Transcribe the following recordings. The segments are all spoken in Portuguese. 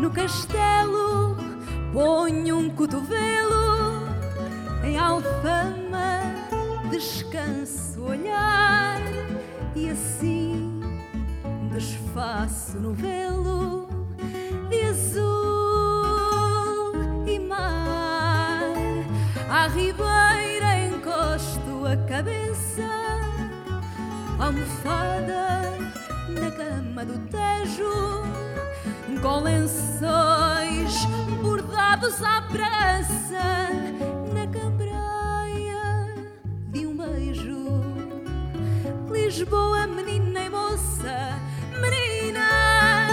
no castelo ponho um cotovelo em alfama descanso o olhar e assim desfaço no velo de azul e mar. À ribeira encosto a cabeça almofada com lençóis bordados à pressa na cambraia de um beijo. Lisboa, menina e moça, menina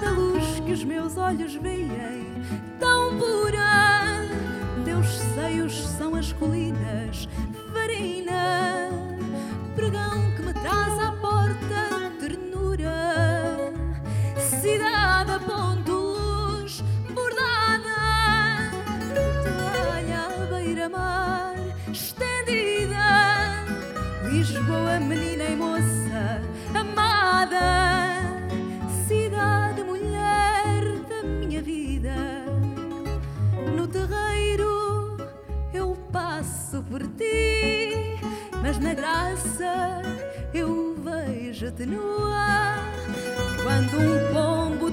da luz que os meus olhos veem, tão pura. Teus seios são as colinas, Lisboa, menina e moça amada cidade mulher da minha vida. No terreiro eu passo por ti mas na graça eu vejo-te nua. Quando um pombo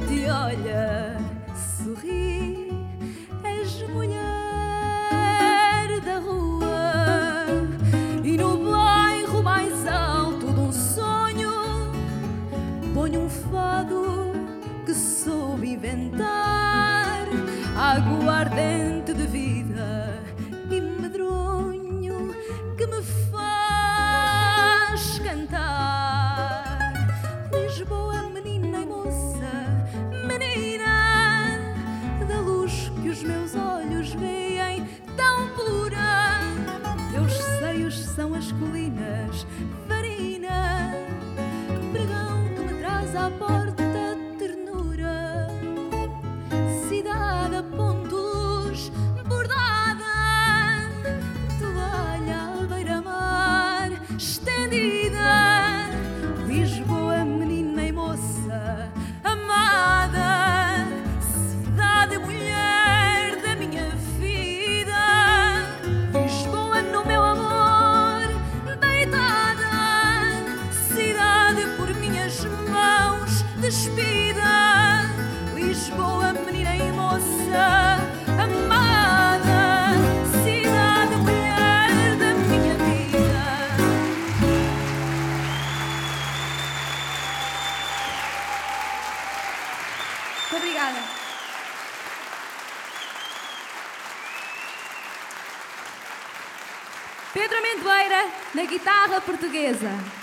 aguardente de vida e medronho que me faz cantar. Lisboa, menina e moça, menina da luz que os meus olhos veem, tão pura. Teus seios são as colinas, farina, pregão que me traz à porta obrigada. Pedro Amendoeira, na guitarra portuguesa.